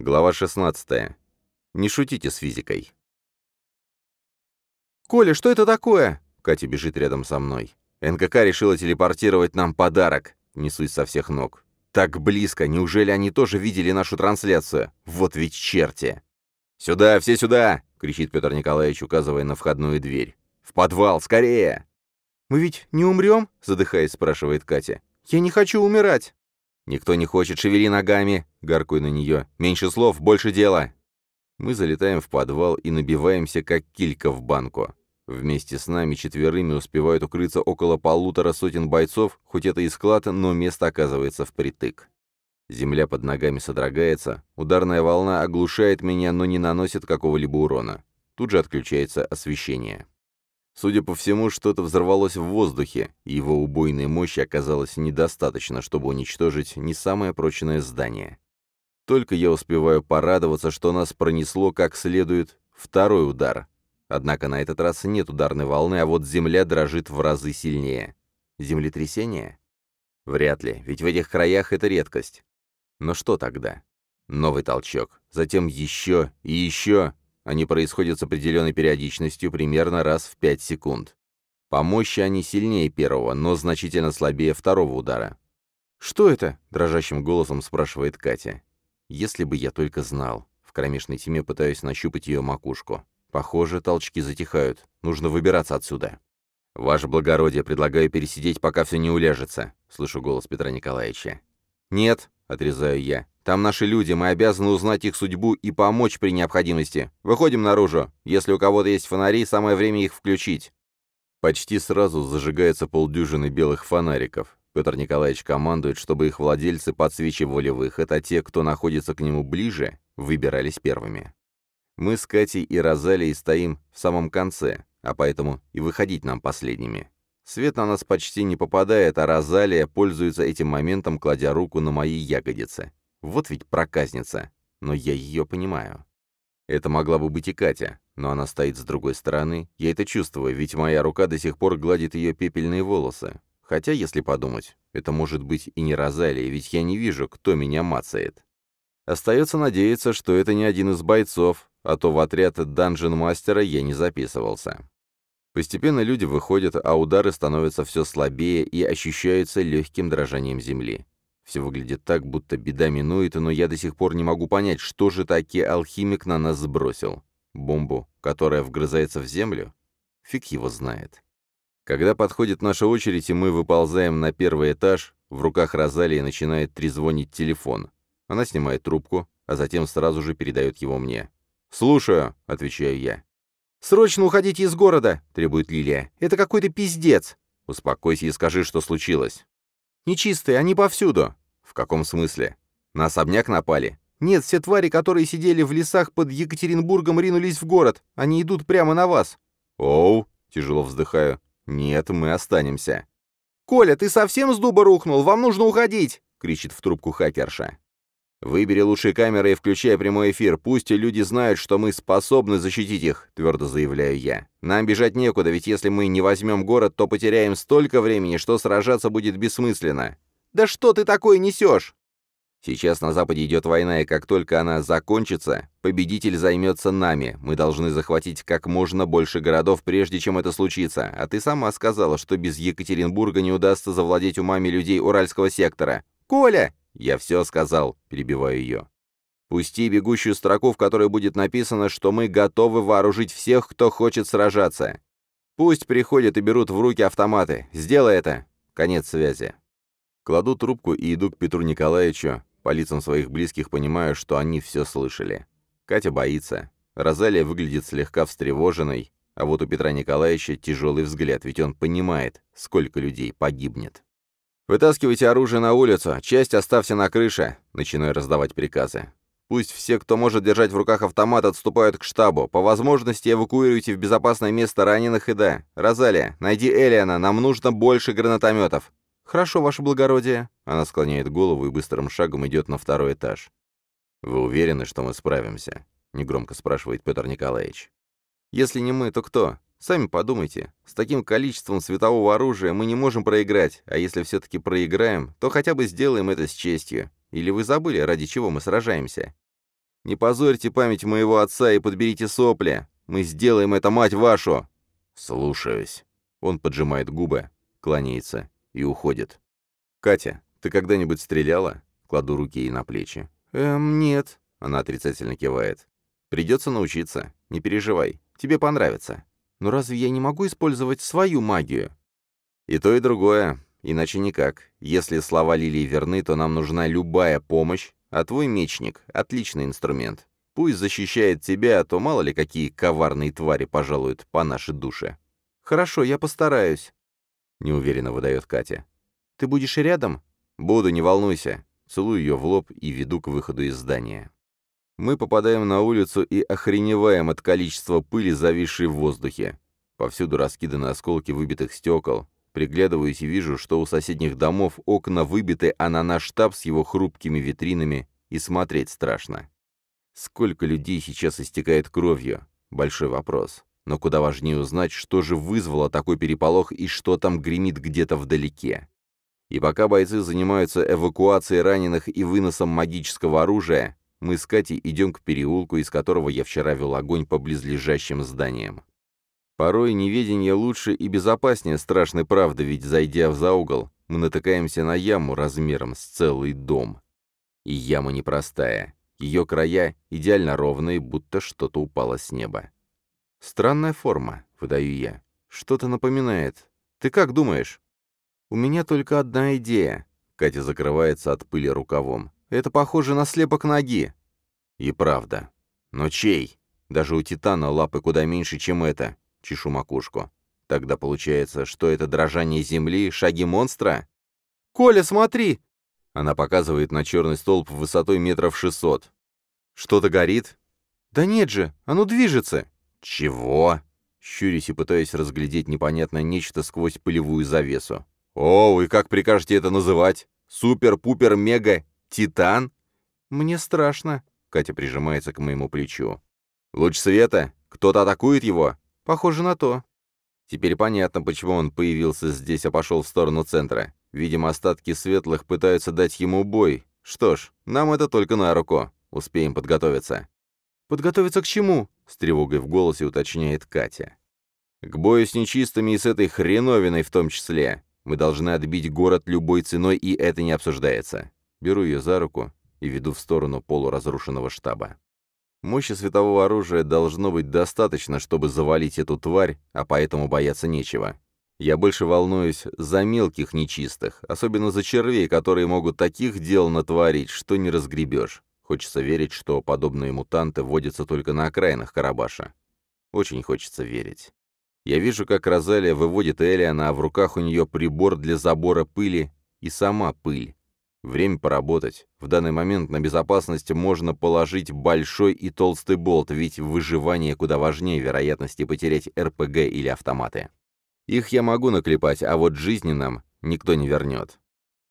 Глава 16. Не шутите с физикой. «Коля, что это такое?» Катя бежит рядом со мной. НКК решила телепортировать нам подарок. Несусь со всех ног. Так близко, неужели они тоже видели нашу трансляцию? Вот ведь черти! «Сюда, все сюда!» — кричит Петр Николаевич, указывая на входную дверь. «В подвал, скорее!» «Мы ведь не умрем?» — задыхаясь, спрашивает Катя. «Я не хочу умирать!» «Никто не хочет, шевели ногами!» — гаркую на нее. «Меньше слов, больше дела!» Мы залетаем в подвал и набиваемся, как килька в банку. Вместе с нами четверыми успевают укрыться около полутора сотен бойцов, хоть это и склад, но место оказывается впритык. Земля под ногами содрогается, ударная волна оглушает меня, но не наносит какого-либо урона. Тут же отключается освещение. Судя по всему, что-то взорвалось в воздухе, и его убойной мощи оказалось недостаточно, чтобы уничтожить не самое прочное здание. Только я успеваю порадоваться, что нас пронесло как следует второй удар, Однако на этот раз нет ударной волны, а вот земля дрожит в разы сильнее. Землетрясение? Вряд ли, ведь в этих краях это редкость. Но что тогда? Новый толчок, затем еще и еще. Они происходят с определенной периодичностью примерно раз в 5 секунд. По мощи они сильнее первого, но значительно слабее второго удара. «Что это?» — дрожащим голосом спрашивает Катя. «Если бы я только знал». В кромешной тьме пытаюсь нащупать ее макушку. Похоже, толчки затихают. Нужно выбираться отсюда. «Ваше благородие, предлагаю пересидеть, пока все не уляжется», — слышу голос Петра Николаевича. «Нет», — отрезаю я. «Там наши люди, мы обязаны узнать их судьбу и помочь при необходимости. Выходим наружу. Если у кого-то есть фонари, самое время их включить». Почти сразу зажигается полдюжины белых фонариков. Петр Николаевич командует, чтобы их владельцы подсвечивали выход, а те, кто находится к нему ближе, выбирались первыми. Мы с Катей и Розалией стоим в самом конце, а поэтому и выходить нам последними. Свет на нас почти не попадает, а Розалия пользуется этим моментом, кладя руку на мои ягодицы. Вот ведь проказница. Но я ее понимаю. Это могла бы быть и Катя, но она стоит с другой стороны. Я это чувствую, ведь моя рука до сих пор гладит ее пепельные волосы. Хотя, если подумать, это может быть и не Розалия, ведь я не вижу, кто меня мацает. Остается надеяться, что это не один из бойцов, а то в отряд данжен-мастера я не записывался. Постепенно люди выходят, а удары становятся все слабее и ощущаются легким дрожанием земли. Все выглядит так, будто беда минует, но я до сих пор не могу понять, что же таки алхимик на нас сбросил. Бомбу, которая вгрызается в землю? Фиг его знает. Когда подходит наша очередь, и мы выползаем на первый этаж, в руках Розалии начинает трезвонить телефон. Она снимает трубку, а затем сразу же передает его мне. «Слушаю», — отвечаю я. «Срочно уходите из города», — требует Лилия. «Это какой-то пиздец». «Успокойся и скажи, что случилось». «Нечистые, они повсюду». «В каком смысле? На особняк напали?» «Нет, все твари, которые сидели в лесах под Екатеринбургом, ринулись в город. Они идут прямо на вас». «Оу», — тяжело вздыхаю. «Нет, мы останемся». «Коля, ты совсем с дуба рухнул? Вам нужно уходить!» — кричит в трубку хакерша. «Выбери лучшие камеры и включай прямой эфир. Пусть люди знают, что мы способны защитить их», — твердо заявляю я. «Нам бежать некуда, ведь если мы не возьмем город, то потеряем столько времени, что сражаться будет бессмысленно». «Да что ты такое несешь?» Сейчас на Западе идет война, и как только она закончится, победитель займется нами. Мы должны захватить как можно больше городов, прежде чем это случится. А ты сама сказала, что без Екатеринбурга не удастся завладеть умами людей Уральского сектора. «Коля, «Я все сказал», — перебиваю ее. «Пусти бегущую строку, в которой будет написано, что мы готовы вооружить всех, кто хочет сражаться. Пусть приходят и берут в руки автоматы. Сделай это. Конец связи». Кладу трубку и иду к Петру Николаевичу. По лицам своих близких понимаю, что они все слышали. Катя боится. Розалия выглядит слегка встревоженной, а вот у Петра Николаевича тяжелый взгляд, ведь он понимает, сколько людей погибнет. «Вытаскивайте оружие на улицу, часть оставьте на крыше», — начинаю раздавать приказы. «Пусть все, кто может держать в руках автомат, отступают к штабу. По возможности эвакуируйте в безопасное место раненых и да. Розалия, найди Элиана, нам нужно больше гранатометов». «Хорошо, ваше благородие». Она склоняет голову и быстрым шагом идет на второй этаж. «Вы уверены, что мы справимся?» — негромко спрашивает Петр Николаевич. «Если не мы, то кто? Сами подумайте, с таким количеством светового оружия мы не можем проиграть, а если все-таки проиграем, то хотя бы сделаем это с честью. Или вы забыли, ради чего мы сражаемся? Не позорьте память моего отца и подберите сопли. Мы сделаем это, мать вашу!» «Слушаюсь». Он поджимает губы, кланяется и уходит. «Катя, ты когда-нибудь стреляла?» Кладу руки ей на плечи. «Эм, нет». Она отрицательно кивает. «Придется научиться. Не переживай. Тебе понравится». «Но разве я не могу использовать свою магию?» «И то, и другое. Иначе никак. Если слова Лилии верны, то нам нужна любая помощь, а твой мечник — отличный инструмент. Пусть защищает тебя, а то мало ли какие коварные твари пожалуют по нашей душе». «Хорошо, я постараюсь», — неуверенно выдает Катя. «Ты будешь рядом?» «Буду, не волнуйся». Целую ее в лоб и веду к выходу из здания. Мы попадаем на улицу и охреневаем от количества пыли, зависшей в воздухе. Повсюду раскиданы осколки выбитых стекол, Приглядываюсь и вижу, что у соседних домов окна выбиты, а на наш штаб с его хрупкими витринами и смотреть страшно. Сколько людей сейчас истекает кровью? Большой вопрос. Но куда важнее узнать, что же вызвало такой переполох и что там гремит где-то вдалеке. И пока бойцы занимаются эвакуацией раненых и выносом магического оружия, мы с Катей идем к переулку, из которого я вчера вел огонь по близлежащим зданиям. Порой неведение лучше и безопаснее страшной правды, ведь, зайдя в за угол, мы натыкаемся на яму размером с целый дом. И яма непростая. Ее края идеально ровные, будто что-то упало с неба. «Странная форма», — выдаю я. «Что-то напоминает. Ты как думаешь?» «У меня только одна идея». Катя закрывается от пыли рукавом. «Это похоже на слепок ноги». И правда. Но чей? Даже у Титана лапы куда меньше, чем это. Чешу макушку. Тогда получается, что это дрожание земли, шаги монстра? «Коля, смотри!» Она показывает на черный столб высотой метров шестьсот. «Что-то горит?» «Да нет же, оно движется!» «Чего?» Щурюсь и пытаясь разглядеть непонятное нечто сквозь пылевую завесу. «О, и как прикажете это называть? Супер-пупер-мега-титан?» «Мне страшно», — Катя прижимается к моему плечу. «Луч света? Кто-то атакует его?» Похоже на то. Теперь понятно, почему он появился здесь, а пошел в сторону центра. Видимо, остатки светлых пытаются дать ему бой. Что ж, нам это только на руку. Успеем подготовиться. «Подготовиться к чему?» — с тревогой в голосе уточняет Катя. «К бою с нечистыми и с этой хреновиной в том числе. Мы должны отбить город любой ценой, и это не обсуждается». Беру ее за руку и веду в сторону полуразрушенного штаба. Мощи светового оружия должно быть достаточно, чтобы завалить эту тварь, а поэтому бояться нечего. Я больше волнуюсь за мелких нечистых, особенно за червей, которые могут таких дел натворить, что не разгребешь. Хочется верить, что подобные мутанты водятся только на окраинах Карабаша. Очень хочется верить. Я вижу, как Розалия выводит Элиана, а в руках у нее прибор для забора пыли и сама пыль. Время поработать. В данный момент на безопасность можно положить большой и толстый болт, ведь выживание куда важнее вероятности потерять РПГ или автоматы. Их я могу наклепать, а вот жизни нам никто не вернет.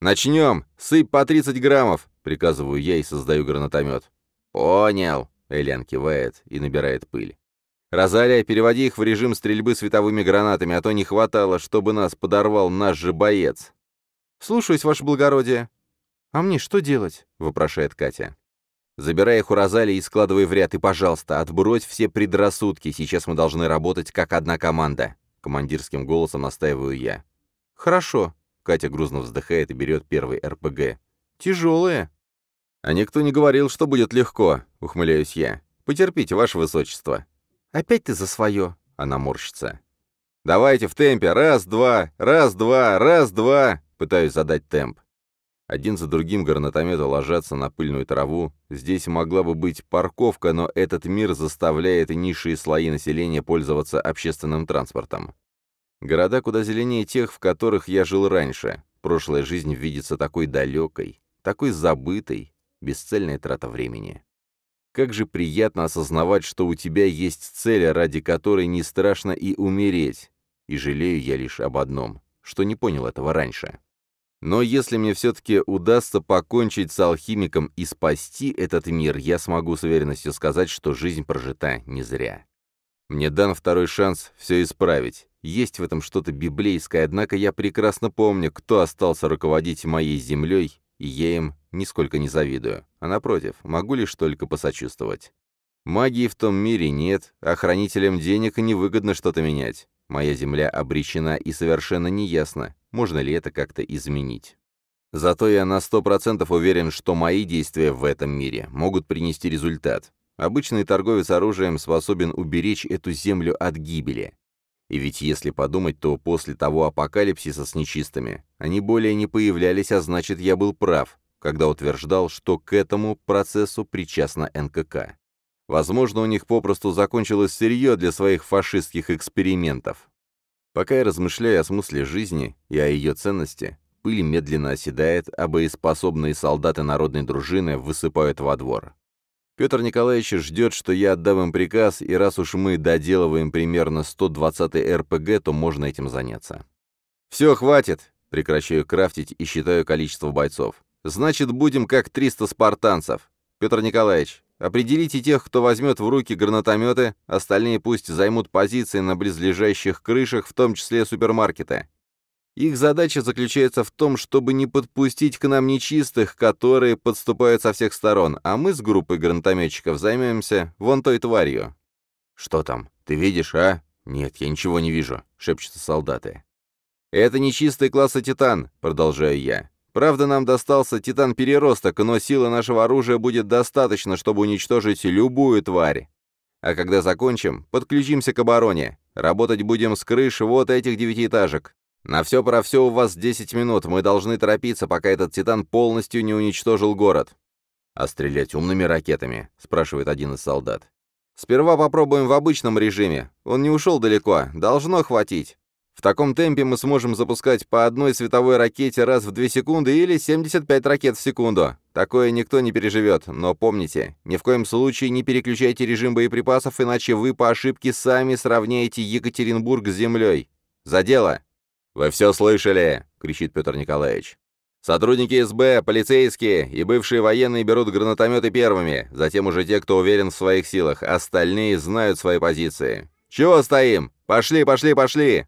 «Начнем! Сыпь по 30 граммов!» — приказываю я и создаю гранатомет. «Понял!» — Элиан кивает и набирает пыль. «Розалия, переводи их в режим стрельбы световыми гранатами, а то не хватало, чтобы нас подорвал наш же боец». «Слушаюсь, ваше благородие», «А мне что делать?» — вопрошает Катя. «Забирай их у Розалии и складывай в ряд, и, пожалуйста, отбрось все предрассудки, сейчас мы должны работать как одна команда», — командирским голосом настаиваю я. «Хорошо», — Катя грузно вздыхает и берет первый РПГ. «Тяжелые». «А никто не говорил, что будет легко», — ухмыляюсь я. «Потерпите, ваше высочество». «Опять ты за свое», — она морщится. «Давайте в темпе. Раз, два, раз, два, раз, два». Пытаюсь задать темп. Один за другим гранатометы ложатся на пыльную траву. Здесь могла бы быть парковка, но этот мир заставляет низшие слои населения пользоваться общественным транспортом. Города куда зеленее тех, в которых я жил раньше. Прошлая жизнь видится такой далекой, такой забытой, бесцельная трата времени. Как же приятно осознавать, что у тебя есть цель, ради которой не страшно и умереть. И жалею я лишь об одном, что не понял этого раньше. Но если мне все-таки удастся покончить с алхимиком и спасти этот мир, я смогу с уверенностью сказать, что жизнь прожита не зря. Мне дан второй шанс все исправить. Есть в этом что-то библейское, однако я прекрасно помню, кто остался руководить моей землей, и я им нисколько не завидую. а напротив, могу лишь только посочувствовать. Магии в том мире нет, а хранителям денег невыгодно что-то менять. Моя земля обречена и совершенно неясно, можно ли это как-то изменить. Зато я на сто процентов уверен, что мои действия в этом мире могут принести результат. Обычный торговец оружием способен уберечь эту землю от гибели. И ведь если подумать, то после того апокалипсиса с нечистыми, они более не появлялись, а значит, я был прав, когда утверждал, что к этому процессу причастна НКК. Возможно, у них попросту закончилось сырье для своих фашистских экспериментов. Пока я размышляю о смысле жизни и о ее ценности, пыль медленно оседает, а боеспособные солдаты народной дружины высыпают во двор. Петр Николаевич ждет, что я отдам им приказ, и раз уж мы доделываем примерно 120 РПГ, то можно этим заняться. «Все, хватит!» — прекращаю крафтить и считаю количество бойцов. «Значит, будем как 300 спартанцев. Петр Николаевич, определите тех, кто возьмет в руки гранатометы, остальные пусть займут позиции на близлежащих крышах, в том числе супермаркета. Их задача заключается в том, чтобы не подпустить к нам нечистых, которые подступают со всех сторон, а мы с группой гранатометчиков займемся вон той тварью». «Что там? Ты видишь, а?» «Нет, я ничего не вижу», — шепчутся солдаты. «Это нечистый класса Титан», — продолжаю я. «Правда, нам достался Титан-переросток, но силы нашего оружия будет достаточно, чтобы уничтожить любую тварь. А когда закончим, подключимся к обороне. Работать будем с крыш вот этих девятиэтажек. «На все про все у вас 10 минут. Мы должны торопиться, пока этот Титан полностью не уничтожил город». «А стрелять умными ракетами?» — спрашивает один из солдат. «Сперва попробуем в обычном режиме. Он не ушел далеко. Должно хватить. В таком темпе мы сможем запускать по одной световой ракете раз в 2 секунды или 75 ракет в секунду. Такое никто не переживет, но помните, ни в коем случае не переключайте режим боеприпасов, иначе вы по ошибке сами сравняете Екатеринбург с землей. За дело!» «Вы все слышали!» — кричит Петр Николаевич. «Сотрудники СБ, полицейские и бывшие военные берут гранатометы первыми, затем уже те, кто уверен в своих силах, остальные знают свои позиции. Чего стоим? Пошли, пошли, пошли!»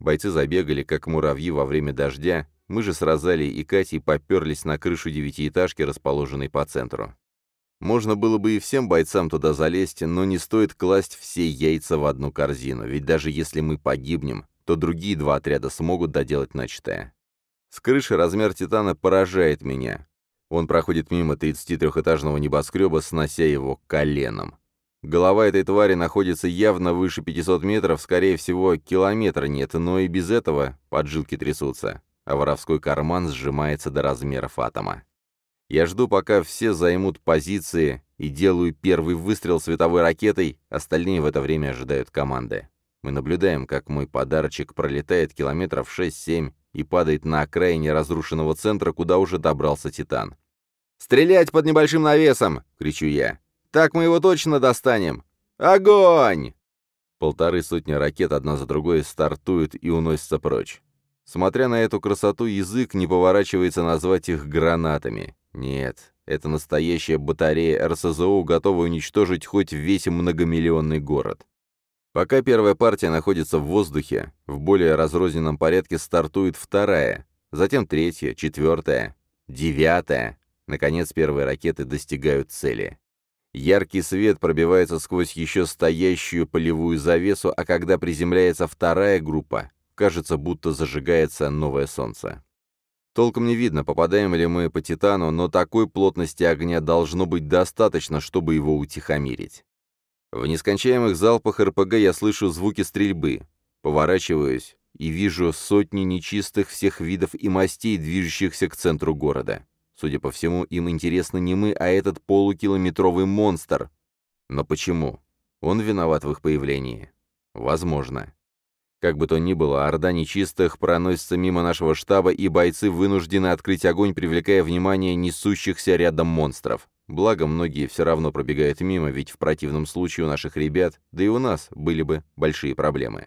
Бойцы забегали, как муравьи во время дождя, мы же с Розалией и Катей поперлись на крышу девятиэтажки, расположенной по центру. Можно было бы и всем бойцам туда залезть, но не стоит класть все яйца в одну корзину, ведь даже если мы погибнем, то другие два отряда смогут доделать начатое. С крыши размер «Титана» поражает меня. Он проходит мимо 33-этажного небоскреба, снося его коленом. Голова этой твари находится явно выше 500 метров, скорее всего, километра нет, но и без этого поджилки трясутся, а воровской карман сжимается до размеров атома. Я жду, пока все займут позиции, и делаю первый выстрел световой ракетой, остальные в это время ожидают команды. Мы наблюдаем, как мой подарочек пролетает километров 6-7 и падает на окраине разрушенного центра, куда уже добрался Титан. «Стрелять под небольшим навесом!» — кричу я. «Так мы его точно достанем! Огонь!» Полторы сотни ракет одна за другой стартуют и уносятся прочь. Смотря на эту красоту, язык не поворачивается назвать их гранатами. Нет, это настоящая батарея РСЗО, готовая уничтожить хоть весь многомиллионный город. Пока первая партия находится в воздухе, в более разрозненном порядке стартует вторая, затем третья, четвертая, девятая. Наконец первые ракеты достигают цели. Яркий свет пробивается сквозь еще стоящую полевую завесу, а когда приземляется вторая группа, кажется, будто зажигается новое солнце. Толком не видно, попадаем ли мы по Титану, но такой плотности огня должно быть достаточно, чтобы его утихомирить. В нескончаемых залпах РПГ я слышу звуки стрельбы. Поворачиваюсь и вижу сотни нечистых всех видов и мастей, движущихся к центру города. Судя по всему, им интересно не мы, а этот полукилометровый монстр. Но почему? Он виноват в их появлении? Возможно. Как бы то ни было, орда нечистых проносится мимо нашего штаба, и бойцы вынуждены открыть огонь, привлекая внимание несущихся рядом монстров. Благо, многие все равно пробегают мимо, ведь в противном случае у наших ребят, да и у нас, были бы большие проблемы.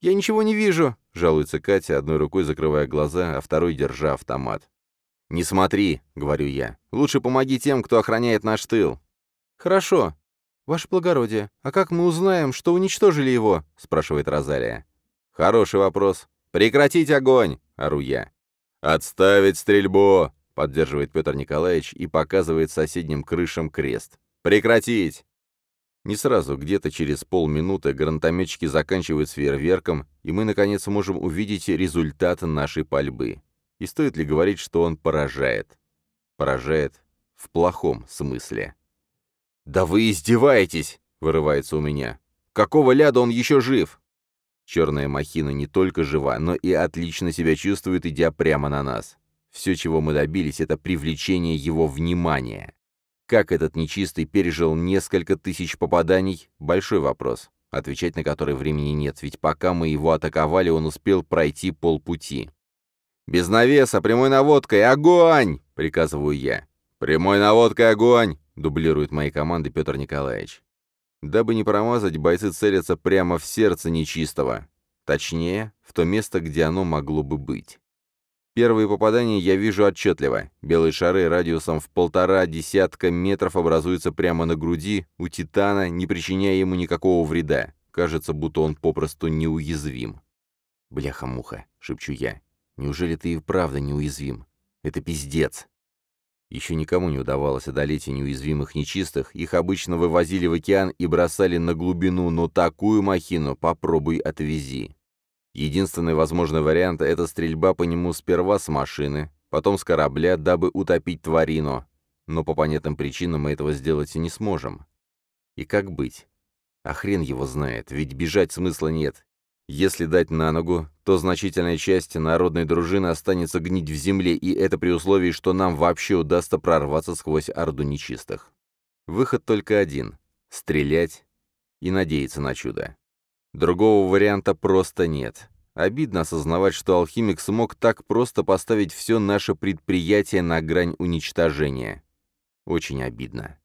«Я ничего не вижу», — жалуется Катя, одной рукой закрывая глаза, а второй держа автомат. «Не смотри», — говорю я. «Лучше помоги тем, кто охраняет наш тыл». «Хорошо. Ваше благородие, а как мы узнаем, что уничтожили его?» — спрашивает Розалия. «Хороший вопрос. Прекратить огонь!» — ору я. «Отставить стрельбу!» — поддерживает Петр Николаевич и показывает соседним крышам крест. «Прекратить!» Не сразу, где-то через полминуты гранатометчики заканчивают с фейерверком, и мы, наконец, можем увидеть результат нашей пальбы. И стоит ли говорить, что он поражает? Поражает в плохом смысле. «Да вы издеваетесь!» — вырывается у меня. «Какого ляда он еще жив?» Черная махина не только жива, но и отлично себя чувствует, идя прямо на нас. Все, чего мы добились, это привлечение его внимания. Как этот нечистый пережил несколько тысяч попаданий – большой вопрос, отвечать на который времени нет, ведь пока мы его атаковали, он успел пройти полпути. «Без навеса, прямой наводкой, огонь!» — приказываю я. «Прямой наводкой, огонь!» — дублирует мои команды Петр Николаевич. Дабы не промазать, бойцы целятся прямо в сердце нечистого. Точнее, в то место, где оно могло бы быть. Первые попадания я вижу отчетливо. Белые шары радиусом в полтора десятка метров образуются прямо на груди у Титана, не причиняя ему никакого вреда. Кажется, будто он попросту неуязвим. «Бляха-муха», — шепчу я. «Неужели ты и правда неуязвим? Это пиздец». Еще никому не удавалось одолеть неуязвимых нечистых, их обычно вывозили в океан и бросали на глубину, но такую махину попробуй отвези. Единственный возможный вариант — это стрельба по нему сперва с машины, потом с корабля, дабы утопить тварину, но по понятным причинам мы этого сделать и не сможем. И как быть? А хрен его знает, ведь бежать смысла нет, если дать на ногу, то значительная часть народной дружины останется гнить в земле, и это при условии, что нам вообще удастся прорваться сквозь орду нечистых. Выход только один — стрелять и надеяться на чудо. Другого варианта просто нет. Обидно осознавать, что алхимик смог так просто поставить все наше предприятие на грань уничтожения. Очень обидно.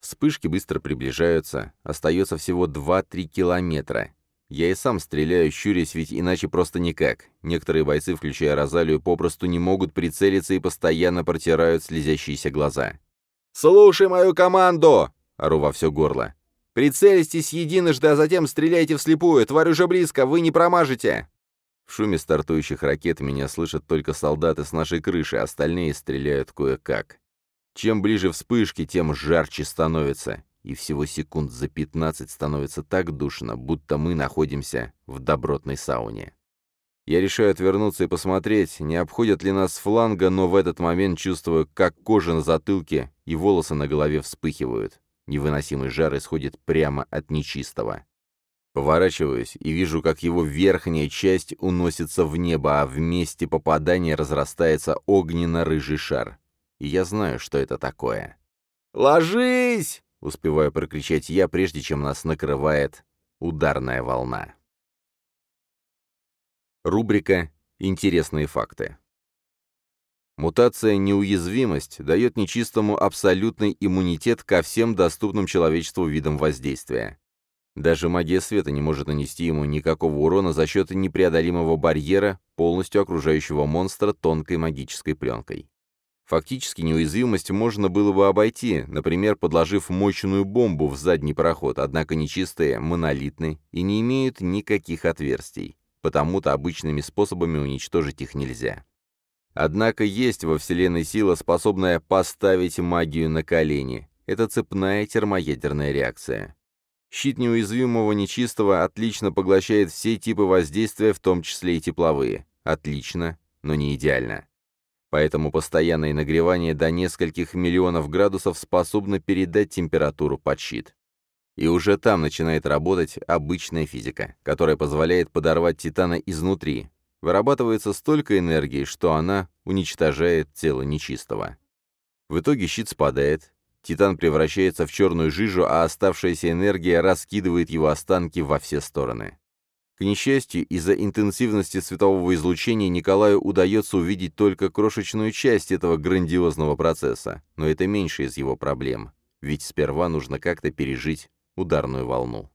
Вспышки быстро приближаются, остается всего 2-3 километра, я и сам стреляю, щурясь, ведь иначе просто никак. Некоторые бойцы, включая Розалию, попросту не могут прицелиться и постоянно протирают слезящиеся глаза. «Слушай мою команду!» — ору во все горло. «Прицелитесь единожды, а затем стреляйте вслепую. Тварь уже близко, вы не промажете!» В шуме стартующих ракет меня слышат только солдаты с нашей крыши, остальные стреляют кое-как. Чем ближе вспышки, тем жарче становится и всего секунд за 15 становится так душно, будто мы находимся в добротной сауне. Я решаю отвернуться и посмотреть, не обходят ли нас фланга, но в этот момент чувствую, как кожа на затылке и волосы на голове вспыхивают. Невыносимый жар исходит прямо от нечистого. Поворачиваюсь и вижу, как его верхняя часть уносится в небо, а в месте попадания разрастается огненно-рыжий шар. И я знаю, что это такое. «Ложись!» Успеваю прокричать я, прежде чем нас накрывает ударная волна. Рубрика «Интересные факты». Мутация «Неуязвимость» дает нечистому абсолютный иммунитет ко всем доступным человечеству видам воздействия. Даже магия света не может нанести ему никакого урона за счет непреодолимого барьера, полностью окружающего монстра тонкой магической пленкой. Фактически неуязвимость можно было бы обойти, например, подложив мощную бомбу в задний проход, однако нечистые монолитны и не имеют никаких отверстий, потому-то обычными способами уничтожить их нельзя. Однако есть во Вселенной сила, способная поставить магию на колени. Это цепная термоядерная реакция. Щит неуязвимого нечистого отлично поглощает все типы воздействия, в том числе и тепловые. Отлично, но не идеально. Поэтому постоянное нагревание до нескольких миллионов градусов способно передать температуру под щит. И уже там начинает работать обычная физика, которая позволяет подорвать Титана изнутри. Вырабатывается столько энергии, что она уничтожает тело нечистого. В итоге щит спадает, Титан превращается в черную жижу, а оставшаяся энергия раскидывает его останки во все стороны. К несчастью, из-за интенсивности светового излучения Николаю удается увидеть только крошечную часть этого грандиозного процесса, но это меньше из его проблем, ведь сперва нужно как-то пережить ударную волну.